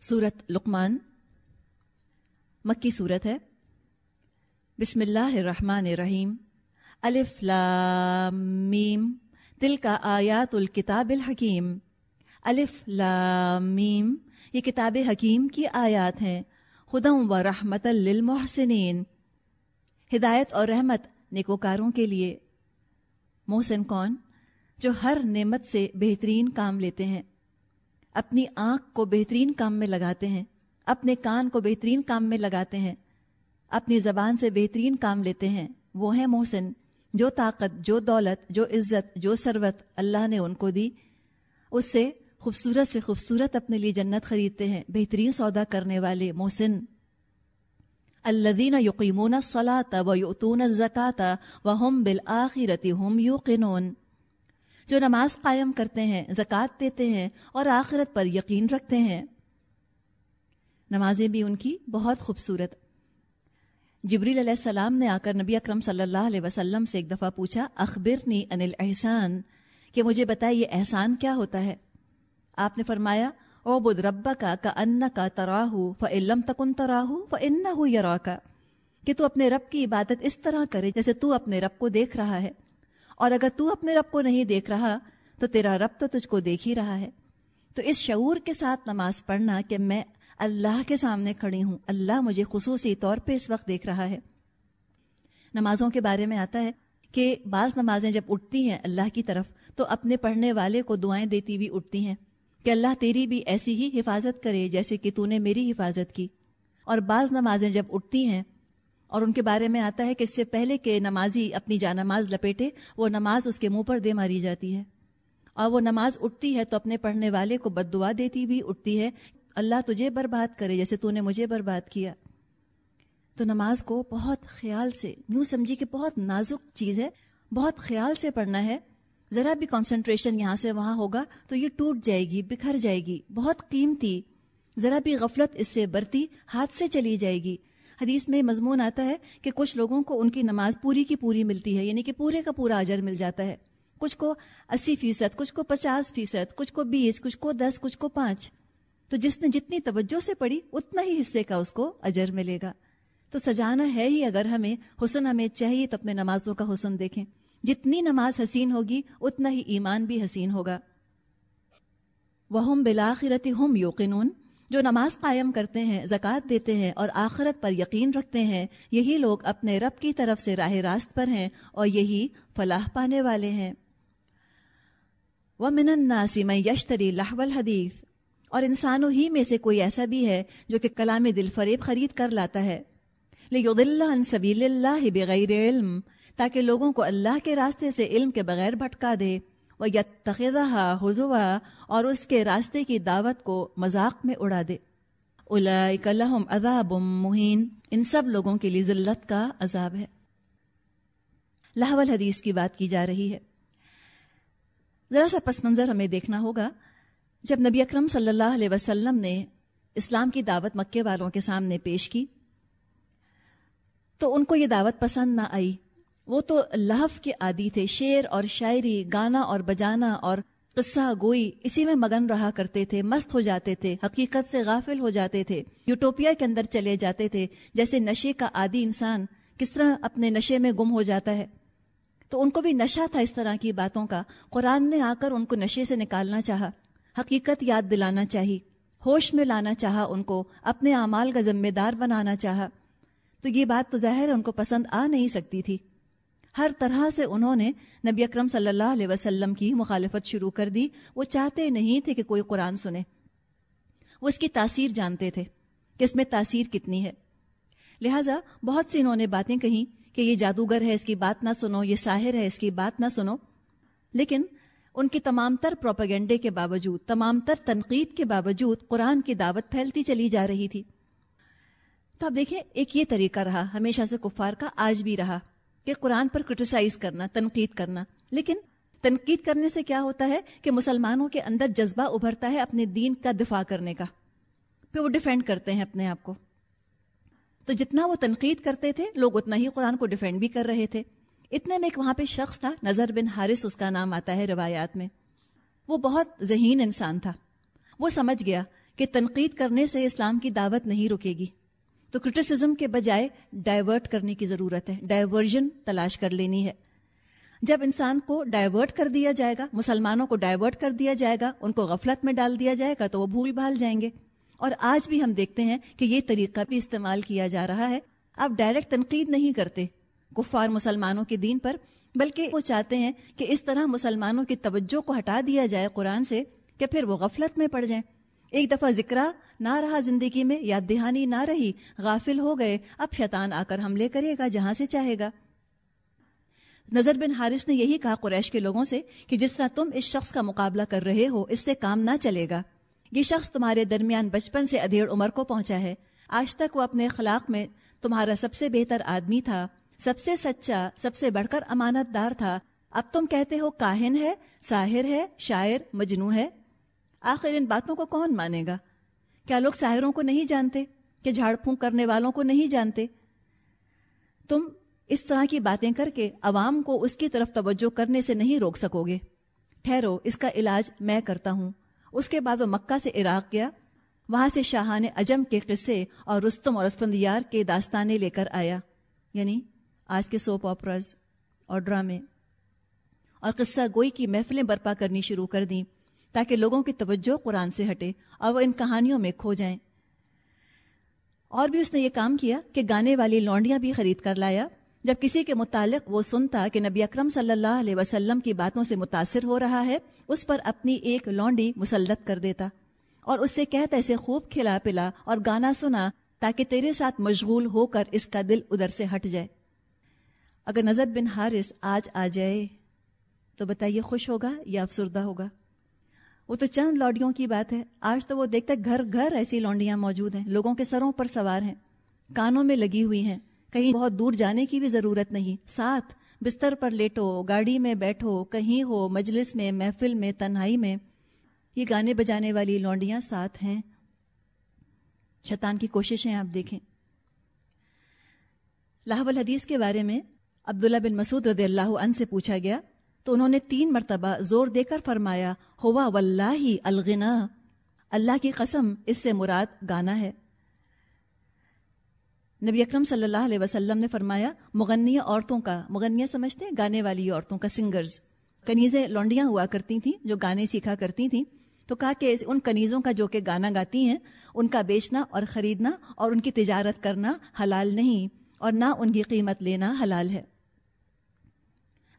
سورت لقمان مکی صورت ہے۔ بسم اللہ الرحمن الرحیم۔ الف لام میم۔ دل کا آیات الکتاب الحکیم۔ الف لام میم۔ یہ کتاب حکیم کی آیات ہیں۔ خدم و رحمت للمحسنین۔ ہدایت اور رحمت نیکوکاروں کے لیے۔ محسن کون؟ جو ہر نعمت سے بہترین کام لیتے ہیں۔ اپنی آنکھ کو بہترین کام میں لگاتے ہیں، اپنے کان کو بہترین کام میں لگاتے ہیں، اپنی زبان سے بہترین کام لیتے ہیں۔ وہ ہیں محسن، جو طاقت، جو دولت، جو عزت، جو ثروت اللہ نے ان کو دی۔ اس سے خوبصورت سے خوبصورت اپنے لیے جنت خریدتے ہیں، بہترین سودا کرنے والے محسن۔ الدین یقیمون صلاۃ و یوتون زکات و ہم بالآخرتی ہم یوقنون۔ جو نماز قائم کرتے ہیں، زکوٰۃ دیتے ہیں اور آخرت پر یقین رکھتے ہیں۔ نمازیں بھی ان کی بہت خوبصورت۔ جبریل علیہ السلام نے آ کر نبی اکرم صلی اللہ علیہ وسلم سے ایک دفعہ پوچھا، اخبرنی ان الاحسان؟ کہ مجھے بتائیے یہ احسان کیا ہوتا ہے؟ آپ نے فرمایا او بد ربا کا کا ان کا تراہ ف علم تکن تراہ ف ان یرا کا کہ تو اپنے رب کی عبادت اس طرح کرے جیسے تو اپنے رب کو دیکھ رہا ہے۔ اور اگر تو اپنے رب کو نہیں دیکھ رہا، تو تیرا رب تو تجھ کو دیکھ ہی رہا ہے۔ تو اس شعور کے ساتھ نماز پڑھنا کہ میں اللہ کے سامنے کھڑی ہوں، اللہ مجھے خصوصی طور پہ اس وقت دیکھ رہا ہے۔ نمازوں کے بارے میں آتا ہے کہ بعض نمازیں جب اٹھتی ہیں اللہ کی طرف، تو اپنے پڑھنے والے کو دعائیں دیتی ہوئی اٹھتی ہیں کہ اللہ تیری بھی ایسی ہی حفاظت کرے جیسے کہ تو نے میری حفاظت کی۔ اور بعض نمازیں جب اٹھتی ہیں اور ان کے بارے میں آتا ہے کہ اس سے پہلے کہ نمازی اپنی جا نماز لپیٹے، وہ نماز اس کے منہ پر دے ماری جاتی ہے۔ اور وہ نماز اٹھتی ہے تو اپنے پڑھنے والے کو بد دعا دیتی بھی اٹھتی ہے، اللہ تجھے برباد کرے جیسے تو نے مجھے برباد کیا۔ تو نماز کو بہت خیال سے، یوں سمجھی کہ بہت نازک چیز ہے، بہت خیال سے پڑھنا ہے۔ ذرا بھی کانسنٹریشن یہاں سے وہاں ہوگا تو یہ ٹوٹ جائے گی، بکھر جائے گی، بہت قیمتی۔ ذرا بھی غفلت اس سے برتی، ہاتھ سے چلی جائے گی۔ حدیث میں مضمون آتا ہے کہ کچھ لوگوں کو ان کی نماز پوری کی پوری ملتی ہے یعنی کہ پورے کا پورا اجر مل جاتا ہے۔ کچھ کو اسی فیصد، کچھ کو پچاس فیصد، کچھ کو بیس، کچھ کو دس، کچھ کو پانچ۔ تو جس نے جتنی توجہ سے پڑھی، اتنا ہی حصے کا اس کو اجر ملے گا۔ تو سجانا ہے ہی اگر ہمیں حسن ہمیں چاہیے تو اپنے نمازوں کا حسن دیکھیں۔ جتنی نماز حسین ہوگی، اتنا ہی ایمان بھی حسین ہوگا۔ وہ بلاخرتی ہم یوقنون۔ جو نماز قائم کرتے ہیں، زکوٰۃ دیتے ہیں اور آخرت پر یقین رکھتے ہیں، یہی لوگ اپنے رب کی طرف سے راہ راست پر ہیں اور یہی فلاح پانے والے ہیں۔ وہ من میں یشتری لہو الحدیث۔ اور انسانوں ہی میں سے کوئی ایسا بھی ہے جو کہ کلام دل فریب خرید کر لاتا ہے۔ لیکن سبیل اللہ بغیر علم تاکہ لوگوں کو اللہ کے راستے سے علم کے بغیر بھٹکا دے۔ وہ یتخذہ حضوا اور اس کے راستے کی دعوت کو مذاق میں اڑا دے۔ لہم عذاب مہین۔ ان سب لوگوں کے لیے ذلت کا عذاب ہے۔ لاہول حدیث کی بات کی جا رہی ہے۔ ذرا سا پس منظر ہمیں دیکھنا ہوگا۔ جب نبی اکرم صلی اللہ علیہ وسلم نے اسلام کی دعوت مکے والوں کے سامنے پیش کی تو ان کو یہ دعوت پسند نہ آئی۔ وہ تو لحف کے عادی تھے، شعر اور شاعری، گانا اور بجانا اور قصہ، گوئی، اسی میں مگن رہا کرتے تھے، مست ہو جاتے تھے، حقیقت سے غافل ہو جاتے تھے، یوٹوپیا کے اندر چلے جاتے تھے، جیسے نشے کا عادی انسان کس طرح اپنے نشے میں گم ہو جاتا ہے۔ تو ان کو بھی نشہ تھا اس طرح کی باتوں کا۔ قرآن نے آ کر ان کو نشے سے نکالنا چاہا، حقیقت یاد دلانا چاہی، ہوش میں لانا چاہا ان کو، اپنے اعمال کا ذمہ دار بنانا چاہا۔ تو یہ بات تو ظاہر ان کو پسند آ نہیں سکتی تھی۔ ہر طرح سے انہوں نے نبی اکرم صلی اللہ علیہ وسلم کی مخالفت شروع کر دی۔ وہ چاہتے نہیں تھے کہ کوئی قرآن سنے۔ وہ اس کی تاثیر جانتے تھے کہ اس میں تاثیر کتنی ہے۔ لہٰذا بہت سی انہوں نے باتیں کہیں کہ یہ جادوگر ہے، اس کی بات نہ سنو، یہ ساحر ہے، اس کی بات نہ سنو۔ لیکن ان کی تمام تر پروپیگنڈے کے باوجود، تمام تر تنقید کے باوجود قرآن کی دعوت پھیلتی چلی جا رہی تھی۔ تو اب دیکھیں، ایک یہ طریقہ رہا، ہمیشہ سے کفار کا آج بھی رہا۔ کہ قرآن پر کرٹیسائز کرنا، تنقید کرنا۔ لیکن تنقید کرنے سے کیا ہوتا ہے کہ مسلمانوں کے اندر جذبہ ابھرتا ہے اپنے دین کا دفاع کرنے کا۔ پھر وہ ڈیفینڈ کرتے ہیں اپنے آپ کو۔ تو جتنا وہ تنقید کرتے تھے، لوگ اتنا ہی قرآن کو ڈیفینڈ بھی کر رہے تھے۔ اتنے میں ایک وہاں پہ شخص تھا، نظر بن حارث، اس کا نام آتا ہے روایات میں۔ وہ بہت ذہین انسان تھا۔ وہ سمجھ گیا کہ تنقید کرنے سے اسلام کی دعوت نہیں رکے گی۔ تو کرٹیسزم کے بجائے ڈائیورٹ کرنے کی ضرورت ہے ڈائیورژن تلاش کر لینی ہے۔ جب انسان کو ڈائیورٹ کر دیا جائے گا، مسلمانوں کو ڈائیورٹ کر دیا جائے گا، ان کو غفلت میں ڈال دیا جائے گا، تو وہ بھول بھال جائیں گے۔ اور آج بھی ہم دیکھتے ہیں کہ یہ طریقہ بھی استعمال کیا جا رہا ہے۔ آپ ڈائریکٹ تنقید نہیں کرتے کفار مسلمانوں کے دین پر، بلکہ وہ چاہتے ہیں کہ اس طرح مسلمانوں کی توجہ کو ہٹا دیا جائے قرآن سے کہ پھر وہ غفلت میں پڑ جائیں۔ ایک دفعہ ذکر نہ رہا زندگی میں، یاد دہانی نہ رہی، غافل ہو گئے، اب شیطان آ کر حملے کرے گا جہاں سے چاہے گا۔ نظر بن حارث نے یہی کہا قریش کے لوگوں سے کہ جس طرح تم اس شخص کا مقابلہ کر رہے ہو، اس سے کام نہ چلے گا۔ یہ شخص تمہارے درمیان بچپن سے ادھیڑ عمر کو پہنچا ہے۔ آج تک وہ اپنے اخلاق میں تمہارا سب سے بہتر آدمی تھا، سب سے سچا، سب سے بڑھ کر امانت دار تھا۔ اب تم کہتے ہو کاہن ہے، ساحر ہے، شاعر مجنو ہے۔ آخر ان باتوں کو کون مانے گا؟ کیا لوگ ساحروں کو نہیں جانتے کہ جھاڑ پھونک کرنے والوں کو نہیں جانتے؟ تم اس طرح کی باتیں کر کے عوام کو اس کی طرف توجہ کرنے سے نہیں روک سکو گے۔ ٹھہرو، اس کا علاج میں کرتا ہوں۔ اس کے بعد وہ مکہ سے عراق گیا۔ وہاں سے شاہان اجم کے قصے اور رستم اور اسفندیار کے داستانے لے کر آیا۔ یعنی آج کے سوپ آپراز اور ڈرامے۔ اور قصہ گوئی کی محفلیں برپا کرنی شروع کر دیں۔ تاکہ لوگوں کی توجہ قرآن سے ہٹے اور وہ ان کہانیوں میں کھو جائیں۔ اور بھی اس نے یہ کام کیا کہ گانے والی لونڈیاں بھی خرید کر لایا۔ جب کسی کے متعلق وہ سنتا کہ نبی اکرم صلی اللہ علیہ وسلم کی باتوں سے متاثر ہو رہا ہے، اس پر اپنی ایک لونڈی مسلط کر دیتا۔ اور اس سے کہتا، اسے خوب کھلا پلا اور گانا سنا تاکہ تیرے ساتھ مشغول ہو کر اس کا دل ادھر سے ہٹ جائے۔ اگر نظر بن حارث آج آ جائے تو بتائیے خوش ہوگا یا افسردہ ہوگا؟ وہ تو چند لوڈیوں کی بات ہے۔ آج تو وہ دیکھتے گھر گھر ایسی لونڈیاں موجود ہیں۔ لوگوں کے سروں پر سوار ہیں۔ کانوں میں لگی ہوئی ہیں۔ کہیں بہت دور جانے کی بھی ضرورت نہیں۔ ساتھ بستر پر لیٹو، گاڑی میں بیٹھو، کہیں ہو، مجلس میں، محفل میں، تنہائی میں۔ یہ گانے بجانے والی لونڈیاں ساتھ ہیں۔ شیطان کی کوششیں آپ دیکھیں۔ لاہب الحدیث کے بارے میں عبداللہ بن مسعود رضی اللہ عنہ سے پوچھا گیا تو انہوں نے تین مرتبہ زور دے کر فرمایا، ہوا واللہ الغنا، اللہ کی قسم، اس سے مراد گانا ہے۔ نبی اکرم صلی اللہ علیہ وسلم نے فرمایا مغنیہ عورتوں کا مغنیہ سمجھتے ہیں گانے والی عورتوں کا سنگرز۔ کنیزیں لونڈیاں ہوا کرتی تھیں، جو گانے سیکھا کرتی تھیں۔ تو کہا کہ ان کنیزوں کا جو کہ گانا گاتی ہیں، ان کا بیچنا اور خریدنا اور ان کی تجارت کرنا حلال نہیں اور نہ ان کی قیمت لینا حلال ہے۔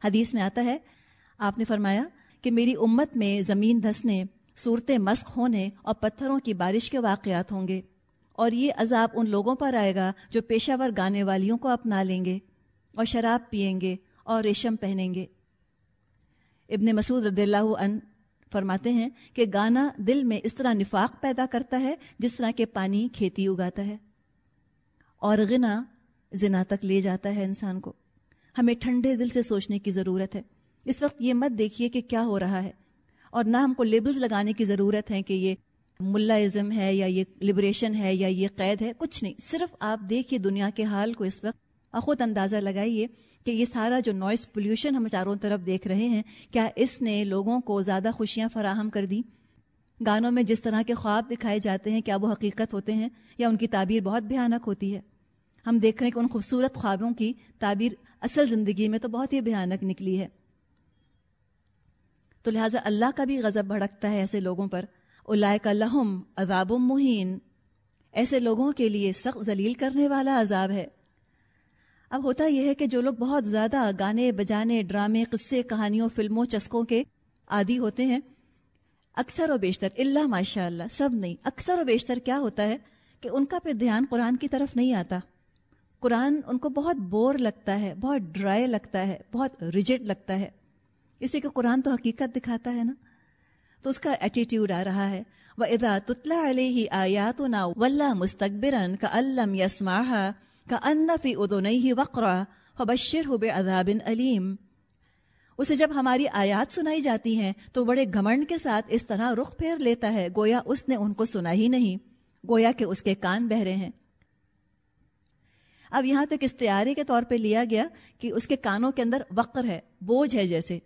حدیث میں آتا ہے آپ نے فرمایا کہ میری امت میں زمین دھسنے، صورتیں مسخ ہونے اور پتھروں کی بارش کے واقعات ہوں گے اور یہ عذاب ان لوگوں پر آئے گا جو پیشہ ور گانے والیوں کو اپنا لیں گے اور شراب پئیں گے اور ریشم پہنیں گے۔ ابن مسعود رضی اللہ عنہ فرماتے ہیں کہ گانا دل میں اس طرح نفاق پیدا کرتا ہے جس طرح کہ پانی کھیتی اگاتا ہے اور غنا زنا تک لے جاتا ہے انسان کو۔ ہمیں ٹھنڈے دل سے سوچنے کی ضرورت ہے۔ اس وقت یہ مت دیکھیے کہ کیا ہو رہا ہے۔ اور نہ ہم کو لیبلز لگانے کی ضرورت ہے کہ یہ ملا ازم ہے یا یہ لبریشن ہے یا یہ قید ہے، کچھ نہیں۔ صرف آپ دیکھیے دنیا کے حال کو اس وقت۔ خود اندازہ لگائیے کہ یہ سارا جو نوائز پولیوشن ہم چاروں طرف دیکھ رہے ہیں، کیا اس نے لوگوں کو زیادہ خوشیاں فراہم کر دی گانوں میں جس طرح کے خواب دکھائے جاتے ہیں، کیا وہ حقیقت ہوتے ہیں؟ یا ان کی تعبیر بہت بھیانک ہوتی ہے؟ ہم دیکھ رہے ہیں کہ ان خوبصورت خوابوں کی تعبیر اصل زندگی میں تو بہت ہی بھیانک نکلی ہے۔ تو لہٰذا اللہ کا بھی غضب بھڑکتا ہے ایسے لوگوں پر۔ الائے کا لہم عذاب مہین۔ ایسے لوگوں کے لیے سخت ذلیل کرنے والا عذاب ہے۔ اب ہوتا یہ ہے کہ جو لوگ بہت زیادہ گانے بجانے، ڈرامے، قصے، کہانیوں، فلموں، چسکوں کے عادی ہوتے ہیں، اکثر و بیشتر، اللہ ماشاء اللہ، سب نہیں، اکثر و بیشتر کیا ہوتا ہے کہ ان کا پھر دھیان قرآن کی طرف نہیں آتا۔ قرآن ان کو بہت بور لگتا ہے، بہت ڈرائی لگتا ہے، بہت ریجٹ لگتا ہے۔ اسی کہ قرآن تو حقیقت دکھاتا ہے نا۔ تو اس کا ایٹیٹیوڈ آ رہا ہے۔ وہ ادا تتلا علیہ آیات نا ولہ مستقبرن کا علم یسما کا انفی ادو وقرا بشر ہو بے علیم اسے جب ہماری آیات سنائی جاتی ہیں، تو بڑے گھمنڈ کے ساتھ اس طرح رخ پھیر لیتا ہے، گویا اس نے ان کو سنا ہی نہیں، گویا کہ اس کے کان بہرے ہیں۔ اب یہاں تک استعارے کے طور پہ لیا گیا کہ اس کے کانوں کے اندر وقر ہے، بوجھ ہے جیسے۔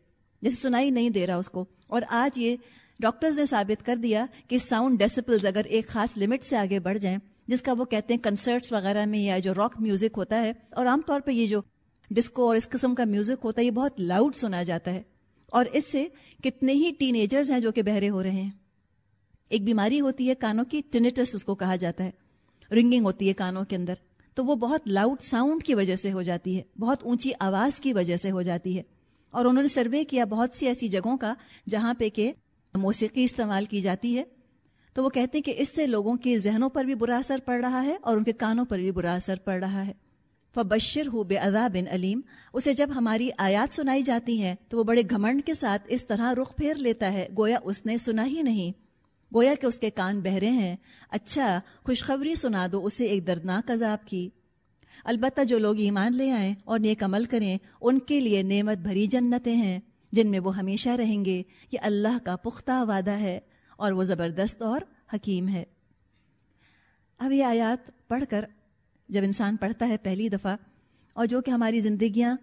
جیسے سنائی نہیں دے رہا اس کو۔ اور آج یہ ڈاکٹرز نے ثابت کر دیا کہ ساؤنڈ ڈیسپلز اگر ایک خاص لمٹ سے آگے بڑھ جائیں، جس کا وہ کہتے ہیں کنسرٹس وغیرہ میں یا جو راک میوزک ہوتا ہے، اور عام طور پہ یہ جو ڈسکو اور اس قسم کا میوزک ہوتا ہے، یہ بہت لاؤڈ سنا جاتا ہے۔ اور اس سے کتنے ہی ٹین ایجرز ہیں جو کہ بہرے ہو رہے ہیں۔ ایک بیماری ہوتی ہے، کانوں کی ٹینیٹس اس کو کہا جاتا ہے۔ رنگنگ ہوتی ہے کانوں کے اندر۔ تو وہ بہت لاؤڈ ساؤنڈ کی وجہ سے ہو جاتی ہے، بہت اونچی آواز کی وجہ سے ہو جاتی ہے۔ اور انہوں نے سروے کیا بہت سی ایسی جگہوں کا جہاں پہ کہ موسیقی استعمال کی جاتی ہے۔ تو وہ کہتے ہیں کہ اس سے لوگوں کے ذہنوں پر بھی برا اثر پڑ رہا ہے اور ان کے کانوں پر بھی برا اثر پڑ رہا ہے۔ فبشر ہو بے ادا بن علیم اسے جب ہماری آیات سنائی جاتی ہیں تو وہ بڑے گھمنڈ کے ساتھ اس طرح رخ پھیر لیتا ہے۔ گویا اس نے سنا ہی نہیں۔ گویا کہ اس کے کان بہرے ہیں۔ اچھا خوشخبری سنا دو، اسے ایک دردناک عذاب کی۔ البتہ جو لوگ ایمان لے آئیں اور نیک عمل کریں، ان کے لیے نعمت بھری جنتیں ہیں، جن میں وہ ہمیشہ رہیں گے یہ اللہ کا پختہ وعدہ ہے اور وہ زبردست اور حکیم ہے۔ اب یہ آیات پڑھ کر جب انسان پڑھتا ہے پہلی دفعہ، اور جو کہ ہماری زندگیاں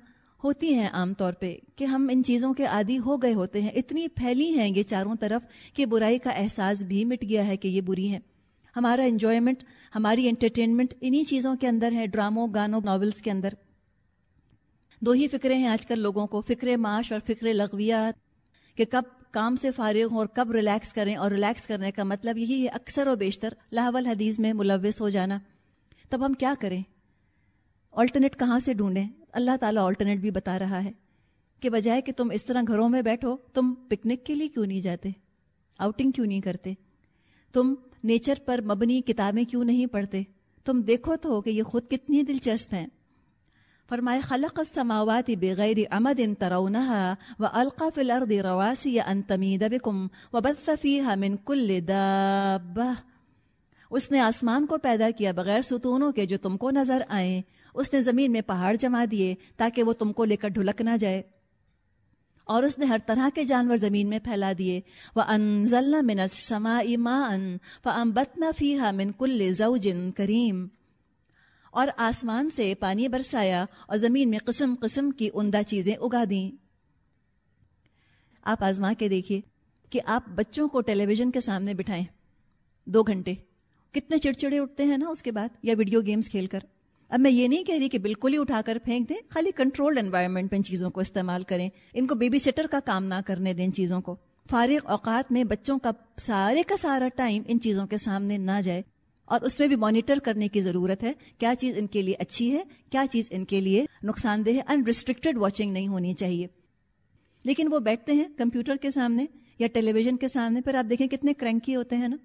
ہوتی ہیں عام طور پہ کہ ہم ان چیزوں کے عادی ہو گئے ہوتے ہیں، اتنی پھیلی ہیں یہ چاروں طرف کہ برائی کا احساس بھی مٹ گیا ہے کہ یہ بری ہیں۔ ہمارا انجوائمنٹ ہماری انٹرٹینمنٹ انہی چیزوں کے اندر ہے ڈراموں گانوں ناولس کے اندر۔ دو ہی فکرے ہیں آج کل لوگوں کو فکر معاش اور فکر لغویات، کہ کب کام سے فارغ ہوں اور کب ریلیکس کریں، اور ریلیکس کرنے کا مطلب یہی ہے اکثر و بیشتر لاہول حدیث میں ملوث ہو جانا۔ تب ہم کیا کریں؟ آلٹرنیٹ کہاں سے ڈھونڈیں؟ اللہ تعالیٰ آلٹرنیٹ بھی بتا رہا ہے کہ بجائے کہ تم اس طرح گھروں میں بیٹھو، تم پکنک کے لیے کیوں نہیں جاتے؟ آؤٹنگ کیوں نہیں کرتے؟ تم نیچر پر مبنی کتابیں کیوں نہیں پڑھتے؟ تم دیکھو تو کہ یہ خود کتنی دلچسپ ہیں۔ فرمائے، خلق السماوات بغیر عمد ترونها والقى في الارض رواسي ان تميد بكم وبث فيها من كل دابه اس نے آسمان کو پیدا کیا بغیر ستونوں کے جو تم کو نظر آئیں۔ اس نے زمین میں پہاڑ جما دیے تاکہ وہ تم کو لے کر ڈھلک نہ جائے۔ اور اس نے ہر طرح کے جانور زمین میں پھیلا دیے۔ وہ انزل من سما امان فمبتنا فیحا من کل زوجن کریم اور آسمان سے پانی برسایا اور زمین میں قسم قسم کی عمدہ چیزیں اگا دیں۔ آپ آزما کے دیکھیے کہ آپ بچوں کو ٹیلی ویژن کے سامنے بٹھائیں۔ دو گھنٹے۔ کتنے چڑچڑے اٹھتے ہیں نا اس کے بعد یا ویڈیو گیمز کھیل کر۔ اب میں یہ نہیں کہہ رہی کہ بالکل ہی اٹھا کر پھینک دیں، خالی کنٹرول انوائرمنٹ میں ان چیزوں کو استعمال کریں۔ ان کو بیبی سیٹر کا کام نہ کرنے دیں ان چیزوں کو۔ فارغ اوقات میں بچوں کا سارے کا سارا ٹائم ان چیزوں کے سامنے نہ جائے۔ اور اس میں بھی مانیٹر کرنے کی ضرورت ہے۔ کیا چیز ان کے لیے اچھی ہے، کیا چیز ان کے لیے نقصان دہ ہے؟ انریسٹرکٹیڈ واچنگ نہیں ہونی چاہیے۔ لیکن وہ بیٹھتے ہیں کمپیوٹر کے سامنے یا ٹیلی ویژن کے سامنے، پھر آپ دیکھیں کتنے کرنکی ہوتے ہیں نا۔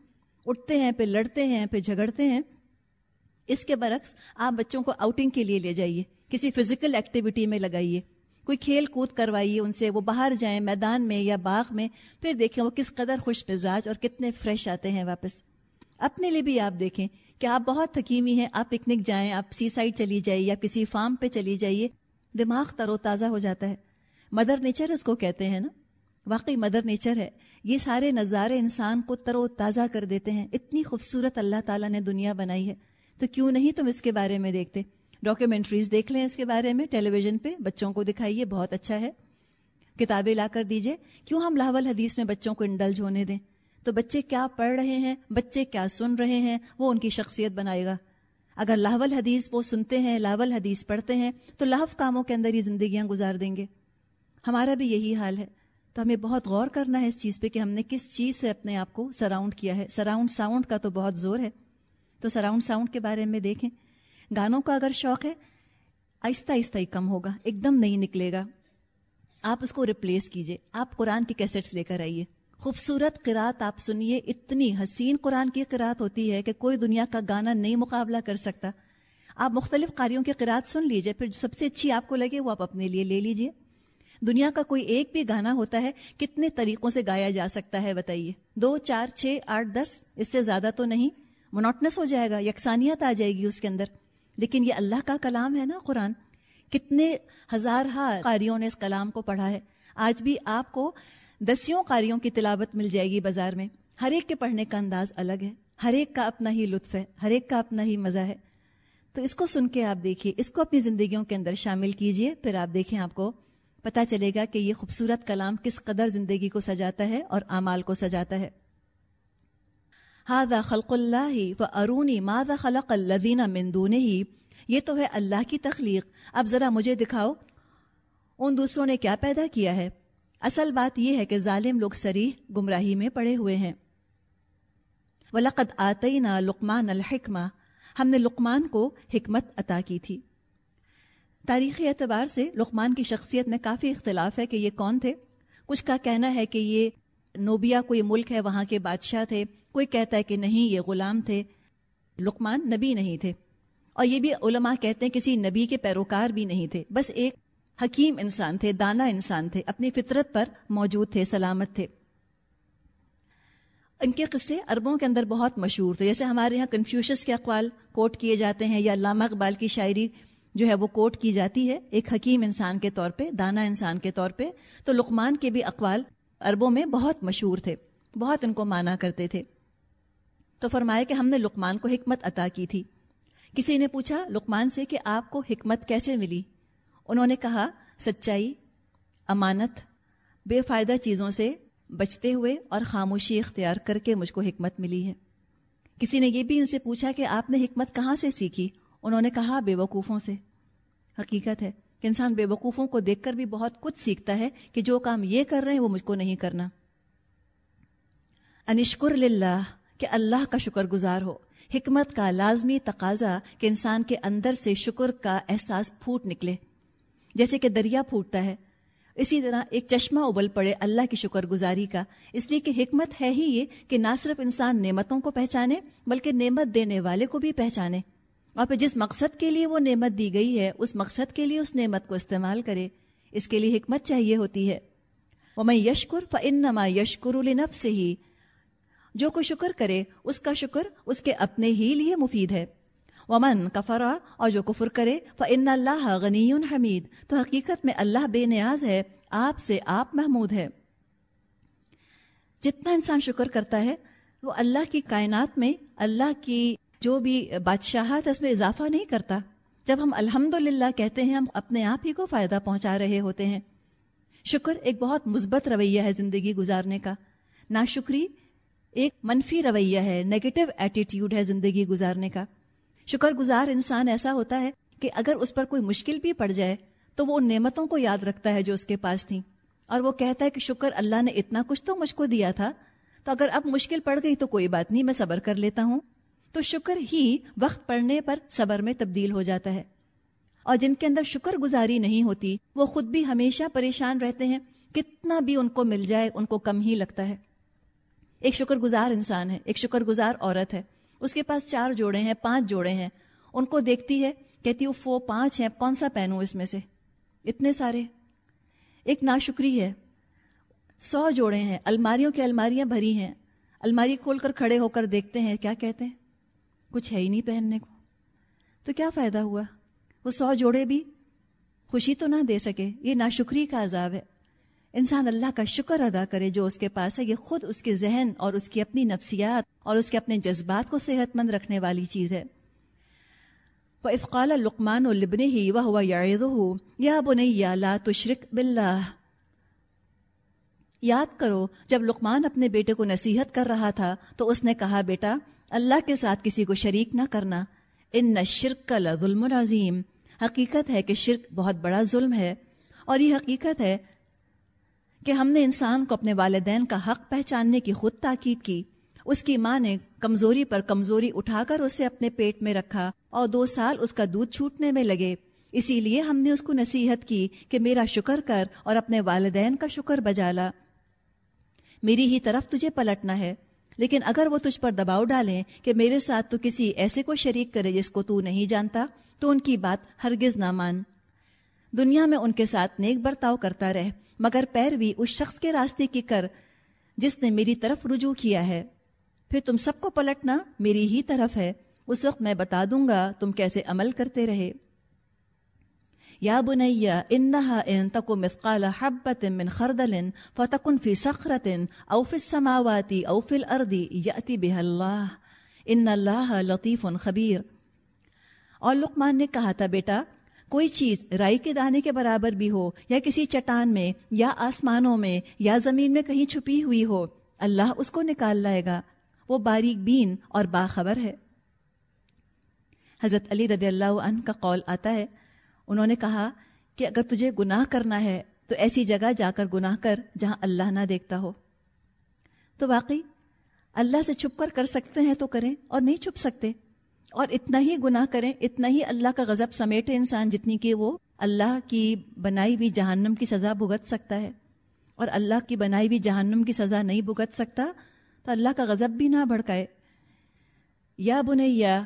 اٹھتے ہیں، پھر لڑتے ہیں، پھر جھگڑتے ہیں۔ اس کے برعکس آپ بچوں کو آؤٹنگ کے لیے لے جائیے، کسی فزیکل ایکٹیویٹی میں لگائیے، کوئی کھیل کود کروائیے، ان سے وہ باہر جائیں میدان میں یا باغ میں، پھر دیکھیں وہ کس قدر خوش مزاج اور کتنے فریش آتے ہیں واپس۔ اپنے لیے بھی آپ دیکھیں کہ آپ بہت حکیمی ہیں، آپ پکنک جائیں، آپ سی سائڈ چلی جائیے یا کسی فارم پہ چلی جائیے، دماغ تر و تازہ ہو جاتا ہے۔ مدر نیچر اس کو کہتے ہیں نا؟ واقعی مدر نیچر ہے۔ یہ سارے نظارے انسان کو تر و تازہ کر دیتے ہیں۔ اتنی خوبصورت اللہ تعالیٰ نے دنیا بنائی ہے۔ تو کیوں نہیں تم اس کے بارے میں دیکھتے؟ ڈاکیومنٹریز دیکھ لیں اس کے بارے میں ٹیلی ویژن پہ، بچوں کو دکھائیے، بہت اچھا ہے۔ کتابیں لا کر دیجیے کیوں ہم لاول حدیث میں بچوں کو انڈلج ہونے دیں؟ تو بچے کیا پڑھ رہے ہیں؟ بچے کیا سن رہے ہیں؟ وہ ان کی شخصیت بنائے گا۔ اگر لاول حدیث وہ سنتے ہیں لاول حدیث پڑھتے ہیں، تو لاہو کاموں کے اندر ہی زندگیاں گزار دیں گے۔ ہمارا بھی یہی حال ہے۔ تو ہمیں بہت غور کرنا ہے اس چیز پہ کہ ہم نے کس چیز سے اپنے آپ کو سراؤنڈ کیا ہے۔ سراؤنڈ ساؤنڈ کا تو بہت زور ہے۔ تو سراؤنڈ ساؤنڈ کے بارے میں دیکھیں۔ گانوں کا اگر شوق ہے، آہستہ آہستہ ہی کم ہوگا، ایک دم نہیں نکلے گا۔ آپ اس کو ریپلیس کیجیے۔ آپ قرآن کی کیسٹس لے کر آئیے۔ خوبصورت قرات آپ سنیے۔ اتنی حسین قرآن کی قرات ہوتی ہے کہ کوئی دنیا کا گانا نہیں مقابلہ کر سکتا۔ آپ مختلف قاریوں کی قرات سن لیجیے۔ پھر جو سب سے اچھی آپ کو لگے وہ آپ اپنے لیے لے لیجیے۔ دنیا کا کوئی ایک بھی گانا ہوتا ہے، کتنے طریقوں سے گایا جا سکتا ہے بتائیے۔ دو، چار، چھ، آٹھ، دس، اس سے زیادہ تو نہیں۔ منوٹنس ہو جائے گا، یکسانیت آ جائے گی اس کے اندر۔ لیکن یہ اللہ کا کلام ہے نا قرآن۔ کتنے ہزار ہا قاریوں نے اس کلام کو پڑھا ہے۔ آج بھی آپ کو دسیوں قاریوں کی تلاوت مل جائے گی بازار میں۔ ہر ایک کے پڑھنے کا انداز الگ ہے۔ ہر ایک کا اپنا ہی لطف ہے۔ ہر ایک کا اپنا ہی مزہ ہے۔ تو اس کو سن کے آپ دیکھیے۔ اس کو اپنی زندگیوں کے اندر شامل کیجیے پھر آپ دیکھیں آپ کو پتہ چلے گا کہ یہ خوبصورت کلام کس قدر زندگی کو سجاتا ہے اور اعمال کو سجاتا ہے۔ ہاضا خلق اللہ و ارونی ماذا خلق الدینہ مندون ہی یہ تو ہے اللہ کی تخلیق۔ اب ذرا مجھے دکھاؤ، ان دوسروں نے کیا پیدا کیا ہے؟ اصل بات یہ ہے کہ ظالم لوگ سریح گمراہی میں پڑے ہوئے ہیں۔ ولقد آتئینہ لقمان الحکمہ ہم نے لقمان کو حکمت عطا کی تھی۔ تاریخی اعتبار سے لقمان کی شخصیت میں کافی اختلاف ہے کہ یہ کون تھے۔ کچھ کا کہنا ہے کہ یہ نوبیا کوئی ملک ہے، وہاں کے بادشاہ تھے۔ کوئی کہتا ہے کہ نہیں، یہ غلام تھے۔ لقمان نبی نہیں تھے۔ اور یہ بھی علماء کہتے ہیں کسی نبی کے پیروکار بھی نہیں تھے۔ بس ایک حکیم انسان تھے، دانا انسان تھے، اپنی فطرت پر موجود تھے، سلامت تھے۔ ان کے قصے عربوں کے اندر بہت مشہور تھے۔ جیسے ہمارے یہاں کنفیوشس کے اقوال کوٹ کیے جاتے ہیں یا علامہ اقبال کی شاعری جو ہے وہ کوٹ کی جاتی ہے ایک حکیم انسان کے طور پہ، دانا انسان کے طور پہ۔ تو لقمان کے بھی اقوال عربوں میں بہت مشہور تھے، بہت ان کو مانا کرتے تھے۔ تو فرمایا کہ ہم نے لقمان کو حکمت عطا کی تھی۔ کسی نے پوچھا، لقمان سے کہ آپ کو حکمت کیسے ملی؟ انہوں نے کہا، سچائی، امانت، بے فائدہ چیزوں سے بچتے ہوئے اور خاموشی اختیار کر کے مجھ کو حکمت ملی ہے۔ کسی نے یہ بھی ان سے پوچھا کہ آپ نے حکمت کہاں سے سیکھی؟ انہوں نے کہا بے وقوفوں سے۔ حقیقت ہے کہ انسان بے وقوفوں کو دیکھ کر بھی بہت کچھ سیکھتا ہے کہ جو کام یہ کر رہے ہیں وہ مجھ کو نہیں کرنا۔ انشکر للہ کہ اللہ کا شکر گزار ہو۔ حکمت کا لازمی تقاضا کہ انسان کے اندر سے شکر کا احساس پھوٹ نکلے۔ جیسے کہ دریا پھوٹتا ہے۔ اسی طرح ایک چشمہ ابل پڑے اللہ کی شکر گزاری کا۔ اس لیے کہ حکمت ہے ہی یہ کہ نہ صرف انسان نعمتوں کو پہچانے، بلکہ نعمت دینے والے کو بھی پہچانے۔ اور پھر جس مقصد کے لیے وہ نعمت دی گئی ہے، اس مقصد کے لیے اس نعمت کو استعمال کرے۔ اس کے لیے حکمت چاہیے ہوتی ہے۔ وہ میں یشکر فنما یشکر النف سے ہی جو کوئی شکر کرے، اس کا شکر اس کے اپنے ہی لیے مفید ہے۔ ومن کفرا اور جو کفر کرے فن اللہ غنی حمید تو حقیقت میں اللہ بے نیاز ہے، آپ سے آپ محمود ہے۔ جتنا انسان شکر کرتا ہے، وہ اللہ کی کائنات میں، اللہ کی جو بھی بادشاہت ہے، اس میں اضافہ نہیں کرتا۔ جب ہم الحمد کہتے ہیں، ہم اپنے آپ ہی کو فائدہ پہنچا رہے ہوتے ہیں۔ شکر ایک بہت مثبت رویہ ہے زندگی گزارنے کا۔ ناشکری ایک منفی رویہ ہے نیگیٹو ایٹیٹیوڈ ہے زندگی گزارنے کا۔ شکر گزار انسان ایسا ہوتا ہے کہ اگر اس پر کوئی مشکل بھی پڑ جائے، تو وہ ان نعمتوں کو یاد رکھتا ہے جو اس کے پاس تھیں۔ اور وہ کہتا ہے کہ شکر اللہ نے اتنا کچھ تو مجھ کو دیا تھا، تو اگر اب مشکل پڑ گئی تو کوئی بات نہیں، میں صبر کر لیتا ہوں۔ تو شکر ہی وقت پڑنے پر صبر میں تبدیل ہو جاتا ہے۔ اور جن کے اندر شکر گزاری نہیں ہوتی، وہ خود بھی ہمیشہ پریشان رہتے ہیں۔ کتنا بھی ان کو مل جائے، ان کو کم ہی لگتا ہے۔ ایک شکر گزار انسان ہے، ایک شکر گزار عورت ہے۔ اس کے پاس چار جوڑے ہیں، پانچ جوڑے ہیں۔ ان کو دیکھتی ہے، کہتی وہ پانچ ہیں، کون سا پہنوں اس میں سے؟ اتنے سارے۔ ایک ناشکری ہے۔ سو جوڑے ہیں۔ الماریوں کی الماریاں بھری ہیں۔ الماری کھول کر کھڑے ہو کر دیکھتے ہیں، کیا کہتے ہیں؟ کچھ ہے ہی نہیں پہننے کو۔ تو کیا فائدہ ہوا؟ وہ سو جوڑے بھی خوشی تو نہ دے سکے، یہ ناشکری کا عذاب ہے۔ انسان اللہ کا شکر ادا کرے جو اس کے پاس ہے، یہ خود اس کے ذہن اور اس کی اپنی نفسیات اور اس کے اپنے جذبات کو صحت مند رکھنے والی چیز ہے۔ وہ افقال لقمان و لبن ہی وہ ہوا یا بنیا لا تشرک باللہ یاد کرو، جب لقمان اپنے بیٹے کو نصیحت کر رہا تھا، تو اس نے کہا، بیٹا، اللہ کے ساتھ کسی کو شریک نہ کرنا۔ ان نہ شرک کا ظلم العظیم حقیقت ہے کہ شرک بہت بڑا ظلم ہے۔ اور یہ حقیقت ہے کہ ہم نے انسان کو اپنے والدین کا حق پہچاننے کی خود تاکید کی۔ اس کی ماں نے کمزوری پر کمزوری اٹھا کر اسے اپنے پیٹ میں رکھا اور دو سال اس کا دودھ چھوٹنے میں لگے۔ اسی لیے ہم نے اس کو نصیحت کی کہ میرا شکر کر اور اپنے والدین کا شکر بجالا میری ہی طرف تجھے پلٹنا ہے، لیکن اگر وہ تجھ پر دباؤ ڈالیں کہ میرے ساتھ تو کسی ایسے کو شریک کرے جس کو تو نہیں جانتا، تو ان کی بات ہرگز نہ مان۔ دنیا میں ان کے ساتھ نیک برتاؤ کرتا رہ مگر پیروی اس شخص کے راستے کی کر، جس نے میری طرف رجوع کیا ہے۔ پھر تم سب کو پلٹنا میری ہی طرف ہے۔ اس وقت میں بتا دوں گا تم کیسے عمل کرتے رہے۔ یا بنیا انہا ان تکو مثقال حبت من خردل فتکن فی سخرت او فی السماوات او فی الارض یأتی بها اللہ۔ ان اللہ لطیف خبیر۔ اور لقمان نے کہا تھا، بیٹا کوئی چیز رائی کے دانے کے برابر بھی ہو یا کسی چٹان میں یا آسمانوں میں یا زمین میں کہیں چھپی ہوئی ہو، اللہ اس کو نکال لائے گا۔ وہ باریک بین اور باخبر ہے۔ حضرت علی رضی اللہ عنہ کا قول آتا ہے۔ انہوں نے کہا کہ اگر تجھے گناہ کرنا ہے تو ایسی جگہ جا کر گناہ کر جہاں اللہ نہ دیکھتا ہو۔ تو واقعی اللہ سے چھپ کر کر سکتے ہیں تو کریں اور نہیں چھپ سکتے۔ اور اتنا ہی گناہ کریں، اتنا ہی اللہ کا غضب سمیٹے انسان جتنی کہ وہ اللہ کی بنائی ہوئی جہنم کی سزا بھگت سکتا ہے۔ اور اللہ کی بنائی ہوئی جہنم کی سزا نہیں بھگت سکتا، تو اللہ کا غضب بھی نہ بھڑکائے۔ یا بنیا،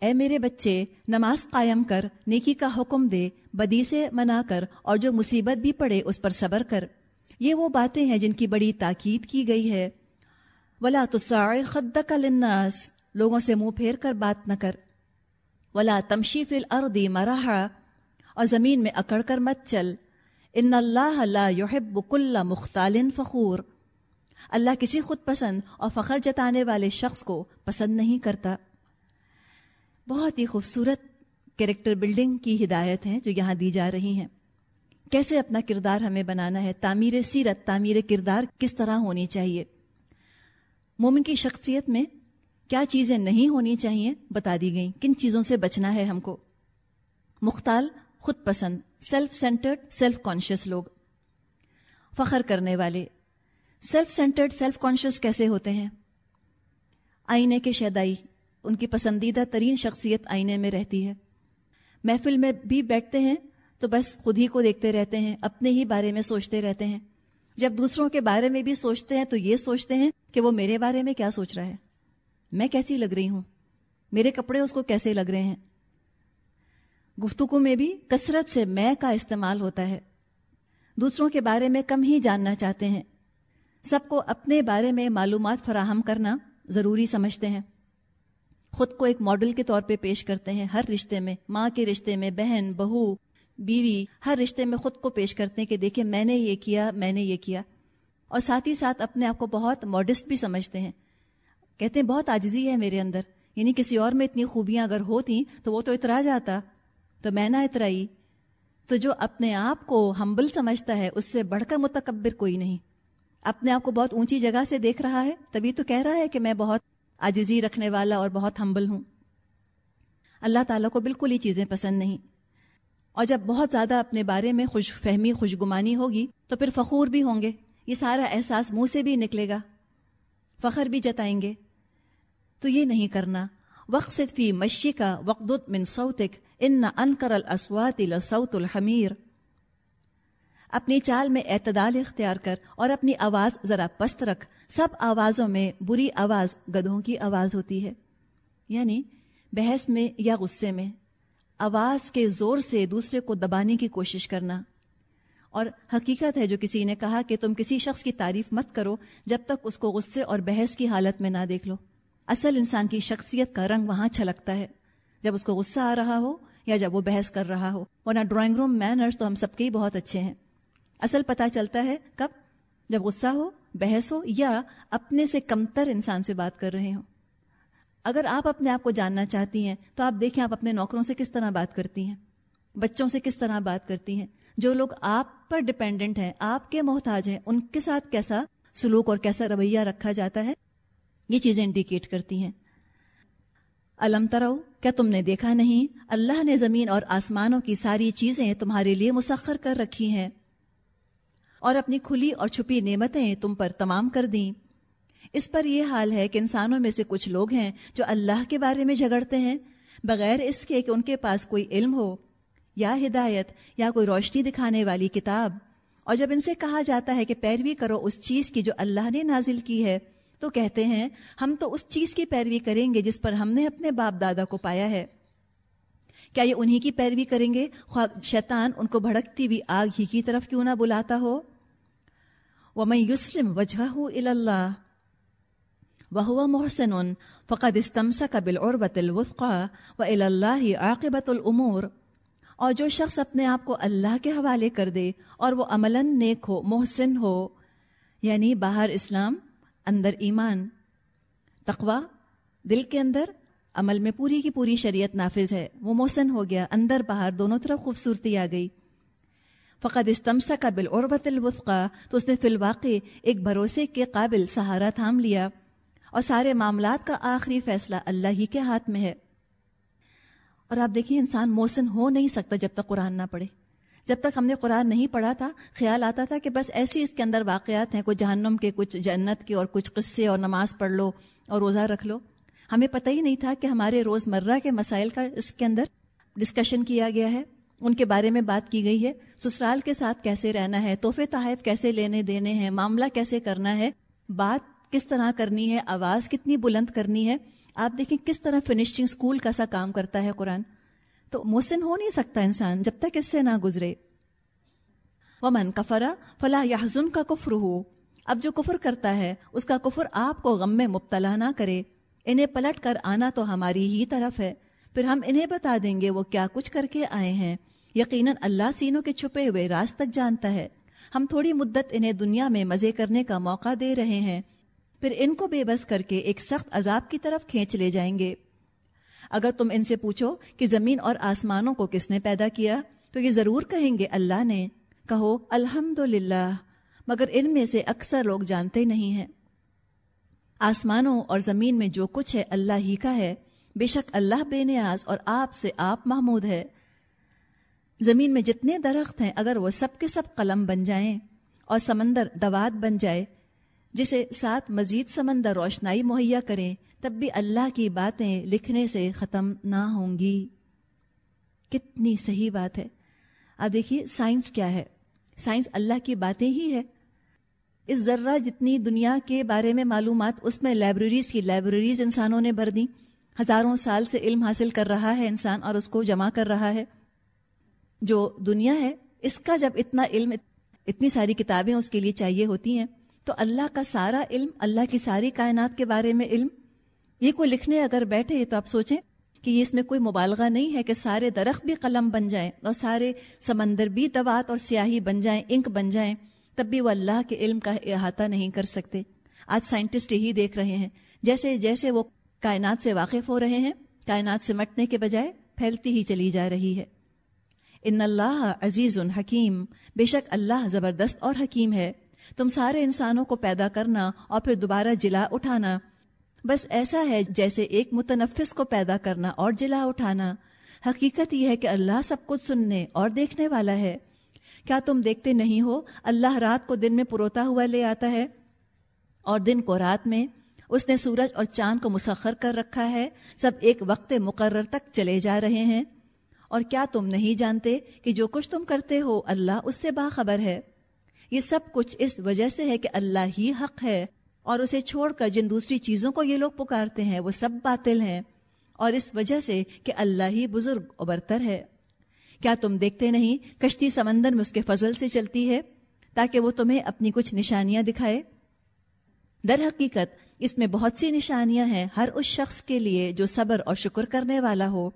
اے میرے بچے، نماز قائم کر، نیکی کا حکم دے، بدی سے منا کر، اور جو مصیبت بھی پڑے اس پر صبر کر۔ یہ وہ باتیں ہیں جن کی بڑی تاکید کی گئی ہے۔ ولا تو خد کا لوگوں سے منہ پھیر کر بات نہ کر۔ ولا تمشی فل اردی مراحا اور زمین میں اکڑ کر مت چل۔ ان اللہ لا يحب کل مختال فخور۔ اللہ کسی خود پسند اور فخر جتانے والے شخص کو پسند نہیں کرتا۔ بہت ہی خوبصورت کریکٹر بلڈنگ کی ہدایت ہیں جو یہاں دی جا رہی ہیں۔ کیسے اپنا کردار ہمیں بنانا ہے؟ تعمیر سیرت، تعمیر کردار کس طرح ہونی چاہیے؟ مومن کی شخصیت میں کیا چیزیں نہیں ہونی چاہیے؟ بتا دی گئیں۔ کن چیزوں سے بچنا ہے ہم کو؟ مختال، خود پسند سیلف سینٹرڈ سیلف کانشیس لوگ۔ فخر کرنے والے۔ سیلف سینٹرڈ سیلف کانشیس کیسے ہوتے ہیں؟ آئینے کے شیدائی ان کی پسندیدہ ترین شخصیت آئینے میں رہتی ہے۔ محفل میں بھی بیٹھتے ہیں تو بس خود ہی کو دیکھتے رہتے ہیں، اپنے ہی بارے میں سوچتے رہتے ہیں۔ جب دوسروں کے بارے میں بھی سوچتے ہیں تو یہ سوچتے ہیں کہ وہ میرے بارے میں کیا سوچ رہا ہے۔ میں کیسی لگ رہی ہوں؟ میرے کپڑے اس کو کیسے لگ رہے ہیں؟ گفتگو میں بھی کثرت سے میں کا استعمال ہوتا ہے۔ دوسروں کے بارے میں کم ہی جاننا چاہتے ہیں۔ سب کو اپنے بارے میں معلومات فراہم کرنا ضروری سمجھتے ہیں۔ خود کو ایک ماڈل کے طور پہ پیش کرتے ہیں ہر رشتے میں۔ ماں کے رشتے میں، بہن، بہو، بیوی، ہر رشتے میں خود کو پیش کرتے ہیں کہ دیکھیں میں نے یہ کیا، میں نے یہ کیا۔ اور ساتھ ہی ساتھ اپنے آپ کو بہت ماڈسٹ بھی سمجھتے ہیں۔ کہتے ہیں، بہت آجزی ہے میرے اندر. یعنی کسی اور میں اتنی خوبیاں اگر ہوتی تو وہ تو اترا جاتا، تو میں نہ اترائی۔ تو جو اپنے آپ کو ہمبل سمجھتا ہے، اس سے بڑھ کر متکبر کوئی نہیں۔ اپنے آپ کو بہت اونچی جگہ سے دیکھ رہا ہے، تبھی تو کہہ رہا ہے کہ میں بہت آجزی رکھنے والا اور بہت ہمبل ہوں۔ اللہ تعالیٰ کو بالکل ہی چیزیں پسند نہیں۔ اور جب بہت زیادہ اپنے بارے میں خوش فہمی خوش گمانی ہوگی تو پھر فخور بھی ہوں گے۔ یہ سارا احساس منہ سے بھی نکلے گا۔ فخر بھی جتائیں گے۔ تو یہ نہیں کرنا۔ وقت فی مشی کا وقت من سوتک ان نہ ان کر السوات الحمیر اپنی چال میں اعتدال اختیار کر اور اپنی آواز ذرا پست رکھ۔ سب آوازوں میں بری آواز گدھوں کی آواز ہوتی ہے۔ یعنی بحث میں یا غصے میں۔ آواز کے زور سے دوسرے کو دبانے کی کوشش کرنا۔ اور حقیقت ہے جو کسی نے کہا کہ تم کسی شخص کی تعریف مت کرو جب تک اس کو غصے اور بحث کی حالت میں نہ دیکھ لو۔ اصل انسان کی شخصیت کا رنگ وہاں چھلکتا ہے۔ جب اس کو غصہ آ رہا ہو یا جب وہ بحث کر رہا ہو۔ ورنہ ڈرائنگ روم مینرس تو ہم سب کے ہی بہت اچھے ہیں۔ اصل پتہ چلتا ہے کب؟ جب غصہ ہو، بحث ہو یا اپنے سے کمتر انسان سے بات کر رہے ہوں اگر آپ اپنے آپ کو جاننا چاہتی ہیں تو آپ دیکھیں آپ اپنے نوکروں سے کس طرح بات کرتی ہیں۔ بچوں سے کس طرح بات کرتی ہیں۔ جو لوگ آپ پر ڈپینڈنٹ ہیں، آپ کے محتاج ہیں، ان کے ساتھ کیسا سلوک اور کیسا رویہ رکھا جاتا ہے؟ یہ چیزیں انڈیکیٹ کرتی ہیں۔ الم ترو، کیا تم نے دیکھا نہیں؟ اللہ نے زمین اور آسمانوں کی ساری چیزیں تمہارے لیے مسخر کر رکھی ہیں۔ اور اپنی کھلی اور چھپی نعمتیں تم پر تمام کر دیں۔ اس پر یہ حال ہے کہ انسانوں میں سے کچھ لوگ ہیں جو اللہ کے بارے میں جھگڑتے ہیں، بغیر اس کے کہ ان کے پاس کوئی علم ہو۔ یا ہدایت، یا کوئی روشنی دکھانے والی کتاب۔ اور جب ان سے کہا جاتا ہے کہ پیروی کرو اس چیز کی جو اللہ نے نازل کی ہے، تو کہتے ہیں، ہم تو اس چیز کی پیروی کریں گے جس پر ہم نے اپنے باپ دادا کو پایا ہے۔ کیا یہ انہی کی پیروی کریں گے؟ شیطان ان کو بھڑکتی ہوئی آگ ہی کی طرف کیوں نہ بلاتا ہو۔ وہ میں یوسلم وجہ اللہ وہ محسن فقد استمسا کا بالعربت الوثقا و اللہ عاقبت العمور اور جو شخص اپنے آپ کو اللہ کے حوالے کر دے اور وہ عملاً نیک ہو، محسن ہو یعنی باہر اسلام، اندر ایمان تقوا دل کے اندر عمل میں پوری کی پوری شریعت نافذ ہے، وہ موسن ہو گیا، اندر باہر دونوں طرف خوبصورتی آ گئی۔ فقط استمسا کا بل تو اس نے فی الواقع ایک بھروسے کے قابل سہارا تھام لیا۔ اور سارے معاملات کا آخری فیصلہ اللہ ہی کے ہاتھ میں ہے۔ اور آپ دیکھیے انسان موسن ہو نہیں سکتا جب تک قرآن نہ پڑھے۔ جب تک ہم نے قرآن نہیں پڑھا تھا، خیال آتا تھا کہ بس ایسی اس کے اندر واقعات ہیں کچھ جہنم کے کچھ جنت کے، اور کچھ قصے اور نماز پڑھ لو اور روزہ رکھ لو۔ ہمیں پتہ ہی نہیں تھا کہ ہمارے روز مرہ کے مسائل کا اس کے اندر ڈسکشن کیا گیا ہے۔ ان کے بارے میں بات کی گئی ہے۔ سسرال کے ساتھ کیسے رہنا ہے؟ تحفے تحائف کیسے لینے دینے ہیں؟ معاملہ کیسے کرنا ہے؟ بات کس طرح کرنی ہے؟ آواز کتنی بلند کرنی ہے؟ آپ دیکھیں کس طرح فنشنگ اسکول کا سا کام کرتا ہے قرآن؟ تو محسن ہو نہیں سکتا انسان جب تک اس سے نہ گزرے۔ وہ من کفرا فلاح یا کا کفر ہو اب جو کفر کرتا ہے، اس کا کفر آپ کو غم میں مبتلا نہ کرے۔ انہیں پلٹ کر آنا تو ہماری ہی طرف ہے۔ پھر ہم انہیں بتا دیں گے وہ کیا کچھ کر کے آئے ہیں۔ یقیناً اللہ سینوں کے چھپے ہوئے راز تک جانتا ہے۔ ہم تھوڑی مدت انہیں دنیا میں مزے کرنے کا موقع دے رہے ہیں۔ پھر ان کو بے بس کر کے ایک سخت عذاب کی طرف کھینچ لے جائیں گے۔ اگر تم ان سے پوچھو کہ زمین اور آسمانوں کو کس نے پیدا کیا، تو یہ ضرور کہیں گے اللہ نے۔ کہو الحمد مگر ان میں سے اکثر لوگ جانتے نہیں ہیں۔ آسمانوں اور زمین میں جو کچھ ہے، اللہ ہی کا ہے۔ بے شک اللہ بے نیاز اور آپ سے آپ محمود ہے۔ زمین میں جتنے درخت ہیں، اگر وہ سب کے سب قلم بن جائیں اور سمندر دوات بن جائے جسے ساتھ مزید سمندر روشنائی مہیا کریں، تب بھی اللہ کی باتیں لکھنے سے ختم نہ ہوں گی۔ کتنی صحیح بات ہے۔ اب دیکھیے، سائنس کیا ہے؟ سائنس اللہ کی باتیں ہی ہے۔ اس ذرہ جتنی دنیا کے بارے میں معلومات، اس میں لائبریریز کی لائبریریز انسانوں نے بھر دیں۔ ہزاروں سال سے علم حاصل کر رہا ہے انسان اور اس کو جمع کر رہا ہے۔ جو دنیا ہے، اس کا جب اتنا علم، اتنی ساری کتابیں اس کے لیے چاہیے ہوتی ہیں تو اللہ کا سارا علم، اللہ کی ساری کائنات کے بارے میں علم، یہ کوئی لکھنے اگر بیٹھے تو آپ سوچیں کہ یہ اس میں کوئی مبالغہ نہیں ہے کہ سارے درخت بھی قلم بن جائیں اور سارے سمندر بھی دوات اور سیاہی بن جائیں، انک بن جائیں، تب بھی وہ اللہ کے علم کا احاطہ نہیں کر سکتے۔ آج سائنٹسٹ یہی دیکھ رہے ہیں، جیسے جیسے وہ کائنات سے واقف ہو رہے ہیں، کائنات سے مٹنے کے بجائے پھیلتی ہی چلی جا رہی ہے۔ ان اللہ عزیز الحکیم بے شک اللہ زبردست اور حکیم ہے۔ تم سارے انسانوں کو پیدا کرنا اور پھر دوبارہ جلا اٹھانا۔ بس ایسا ہے جیسے ایک متنفس کو پیدا کرنا اور جلا اٹھانا۔ حقیقت یہ ہے کہ اللہ سب کچھ سننے اور دیکھنے والا ہے۔ کیا تم دیکھتے نہیں ہو؟ اللہ رات کو دن میں پروتا ہوا لے آتا ہے۔ اور دن کو رات میں اس نے سورج اور چاند کو مسخر کر رکھا ہے۔ سب ایک وقت مقرر تک چلے جا رہے ہیں۔ اور کیا تم نہیں جانتے کہ جو کچھ تم کرتے ہو اللہ اس سے باخبر ہے؟ یہ سب کچھ اس وجہ سے ہے کہ اللہ ہی حق ہے اور اسے چھوڑ کر جن دوسری چیزوں کو یہ لوگ پکارتے ہیں، وہ سب باطل ہیں۔ اور اس وجہ سے کہ اللہ ہی بزرگ و برتر ہے۔ کیا تم دیکھتے نہیں کشتی سمندر میں اس کے فضل سے چلتی ہے تاکہ وہ تمہیں اپنی کچھ نشانیاں دکھائے؟ در حقیقت، اس میں بہت سی نشانیاں ہیں ہر اس شخص کے لیے جو صبر اور شکر کرنے والا ہو۔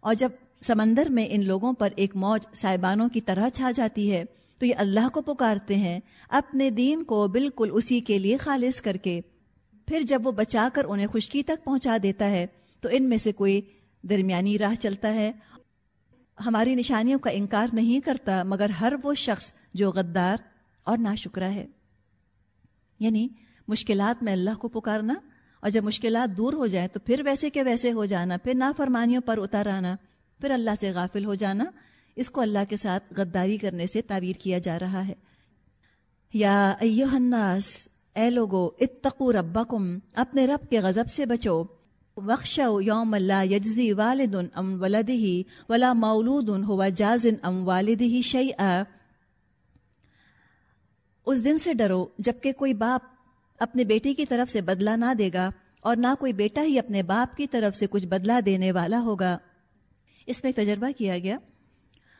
اور جب سمندر میں ان لوگوں پر ایک موج سائبانوں کی طرح چھا جاتی ہے تو یہ اللہ کو پکارتے ہیں، اپنے دین کو بالکل اسی کے لیے خالص کر کے۔ پھر جب وہ بچا کر انہیں خشکی تک پہنچا دیتا ہے، تو ان میں سے کوئی درمیانی راہ چلتا ہے۔ ہماری نشانیوں کا انکار نہیں کرتا، مگر ہر وہ شخص جو غدار اور نا ہے۔ یعنی مشکلات میں اللہ کو پکارنا، اور جب مشکلات دور ہو جائیں تو پھر ویسے کے ویسے ہو جانا، پھر نافرمانیوں پر اتار آنا، پھر اللہ سے غافل ہو جانا اس کو اللہ کے ساتھ غداری کرنے سے تعبیر کیا جا رہا ہے۔ یا ایوہ الناس، اے لوگو، اتقو ربکم، اپنے رب کے غضب سے بچو۔ وخشو یوم اللہ یجزی والد ام ولدہی ولا مولود ہوا جازن ام والدہی شیئا۔ اس دن سے ڈرو جبکہ کوئی باپ اپنے بیٹے کی طرف سے بدلہ نہ دے گا اور نہ کوئی بیٹا ہی اپنے باپ کی طرف سے کچھ بدلہ دینے والا ہوگا۔ اس میں تجربہ کیا گیا۔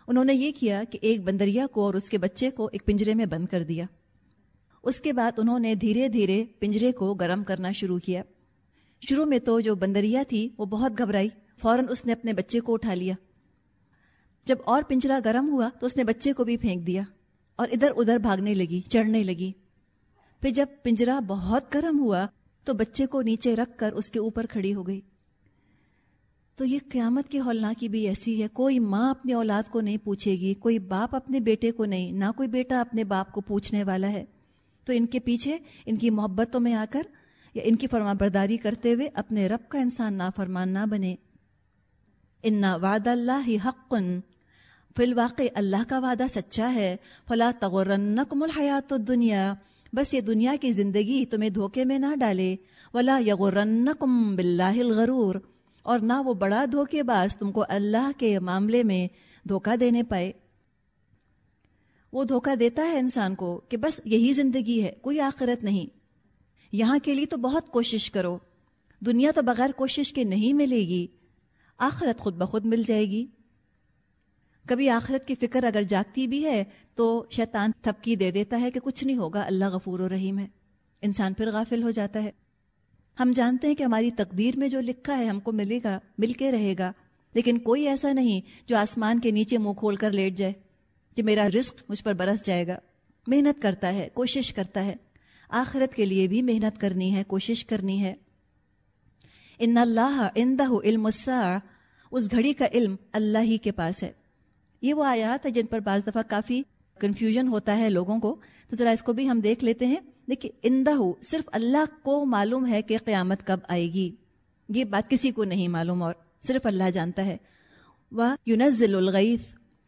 انہوں نے یہ کیا کہ ایک بندریا کو اور اس کے بچے کو ایک پنجرے میں بند کر دیا۔ اس کے بعد انہوں نے دھیرے دھیرے پنجرے کو گرم کرنا شروع کیا۔ شروع میں تو جو بندریا تھی وہ بہت گھبرائی، فوراً اس نے اپنے بچے کو اٹھا لیا۔ جب اور پنجرا گرم ہوا تو اس نے بچے کو بھی پھینک دیا اور ادھر ادھر بھاگنے لگی، چڑھنے لگی۔ پھر جب پنجرا بہت گرم ہوا تو بچے کو نیچے رکھ کر اس کے اوپر کھڑی ہو گئی۔ تو یہ قیامت کی ہولناکی بھی ایسی ہے، کوئی ماں اپنی اولاد کو نہیں پوچھے گی، کوئی باپ اپنے بیٹے کو نہیں، نہ کوئی بیٹا اپنے باپ کو پوچھنے والا ہے۔ تو ان کے پیچھے ان کی محبتوں میں آ کر یا ان کی فرما برداری کرتے ہوئے اپنے رب کا انسان نا فرمان نہ بنے۔ ان وعد اللہ ہی حق فی الواقع اللہ کا وعدہ سچا ہے۔ فلا تغرنکم الحیات الدنیا، بس یہ دنیا کی زندگی تمہیں دھوکے میں نہ ڈالے۔ ولا یغرنکم باللہ الغرور۔ اور نہ وہ بڑا دھوکے باز تم کو اللہ کے معاملے میں دھوکہ دینے پائے۔ وہ دھوکہ دیتا ہے انسان کو کہ بس یہی زندگی ہے، کوئی آخرت نہیں۔ یہاں کے لیے تو بہت کوشش کرو۔ دنیا تو بغیر کوشش کے نہیں ملے گی، آخرت خود بخود مل جائے گی۔ کبھی آخرت کی فکر اگر جاگتی بھی ہے تو شیطان تھپکی دے دیتا ہے کہ کچھ نہیں ہوگا، اللہ غفور و رحیم ہے۔ انسان پھر غافل ہو جاتا ہے۔ ہم جانتے ہیں کہ ہماری تقدیر میں جو لکھا ہے ہم کو ملے گا، مل کے رہے گا۔ لیکن کوئی ایسا نہیں جو آسمان کے نیچے منہ کھول کر لیٹ جائے، کہ میرا رزق مجھ پر برس جائے گا۔ محنت کرتا ہے، کوشش کرتا ہے۔ آخرت کے لیے بھی محنت کرنی ہے، کوشش کرنی ہے۔ ان اللہ اندہ علم اس گھڑی کا علم اللہ ہی کے پاس ہے۔ یہ وہ آیات ہے جن پر بعض دفعہ کافی کنفیوژن ہوتا ہے لوگوں کو۔ تو ذرا اس کو بھی ہم دیکھ لیتے ہیں۔ دیکھیے اندہ صرف اللہ کو معلوم ہے کہ قیامت کب آئے گی۔ یہ بات کسی کو نہیں معلوم اور صرف اللہ جانتا ہے۔ وہ یونزل الغیث،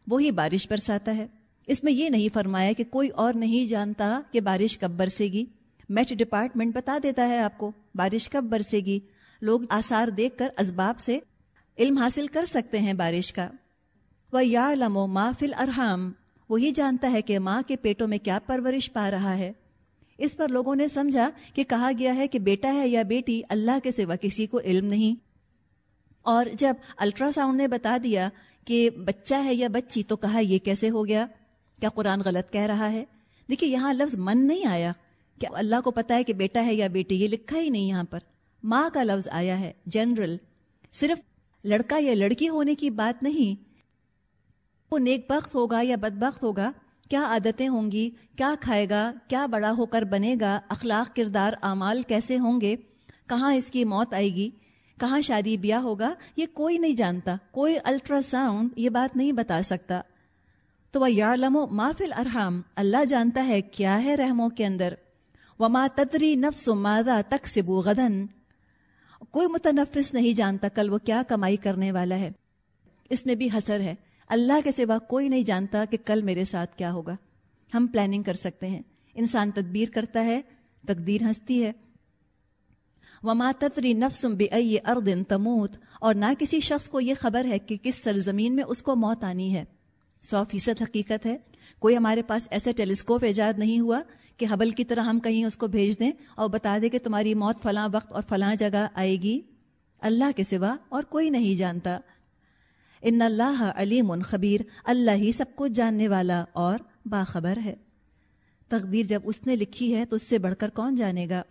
وہی بارش برساتا ہے۔ اس میں یہ نہیں فرمایا کہ کوئی اور نہیں جانتا کہ بارش کب برسے گی۔ میٹ ڈپارٹمنٹ بتا دیتا ہے آپ کو، بارش کب برسے گی۔ لوگ آثار دیکھ کر اسباب سے علم حاصل کر سکتے ہیں بارش کا۔ وہ یا لمو ما فل ارحام وہی جانتا ہے کہ ماں کے پیٹوں میں کیا پرورش پا رہا ہے۔ اس پر لوگوں نے سمجھا کہ کہا گیا ہے کہ بیٹا ہے یا بیٹی اللہ کے سوا کسی کو علم نہیں۔ اور جب الٹرا ساؤنڈ نے بتا دیا کہ بچہ ہے یا بچی تو کہا یہ کیسے ہو گیا؟ کیا قرآن غلط کہہ رہا ہے؟ دیکھیے یہاں لفظ من نہیں آیا۔ کہ اللہ کو پتا ہے کہ بیٹا ہے یا بیٹی؟ یہ لکھا ہی نہیں یہاں پر۔ ماں کا لفظ آیا ہے، جنرل۔ صرف لڑکا یا لڑکی ہونے کی بات نہیں، وہ نیک بخت ہوگا یا بد بخت ہوگا کیا عادتیں ہوں گی؟ کیا کھائے گا؟ کیا بڑا ہو کر بنے گا؟ اخلاق کردار اعمال کیسے ہوں گے؟ کہاں اس کی موت آئے گی؟ کہاں شادی بیاہ ہوگا؟ یہ کوئی نہیں جانتا، کوئی الٹرا ساؤنڈ یہ بات نہیں بتا سکتا۔ تو وہ یا لمو مافل ارحام اللہ جانتا ہے کیا ہے رحموں کے اندر۔ وما تدری نفس و مادہ تک سے غدن کوئی متنفس نہیں جانتا کل وہ کیا کمائی کرنے والا ہے۔ اس میں بھی حسر ہے۔ اللہ کے سوا کوئی نہیں جانتا کہ کل میرے ساتھ کیا ہوگا۔ ہم پلاننگ کر سکتے ہیں۔ انسان تدبیر کرتا ہے، تقدیر ہنستی ہے۔ وما تتری نفسم بے اردن تموت۔ اور نہ کسی شخص کو یہ خبر ہے کہ کس سرزمین میں اس کو موت آنی ہے۔ سو فیصد حقیقت ہے۔ کوئی ہمارے پاس ایسا ٹیلیسکوپ ایجاد نہیں ہوا کہ حبل کی طرح ہم کہیں اس کو بھیج دیں اور بتا دیں کہ تمہاری موت فلاں وقت اور فلاں جگہ آئے گی۔ اللہ کے سوا اور کوئی نہیں جانتا۔ ان اللہ علیم خبیر، اللہ ہی سب کچھ جاننے والا اور باخبر ہے۔ تقدیر جب اس نے لکھی ہے تو اس سے بڑھ کر کون جانے گا؟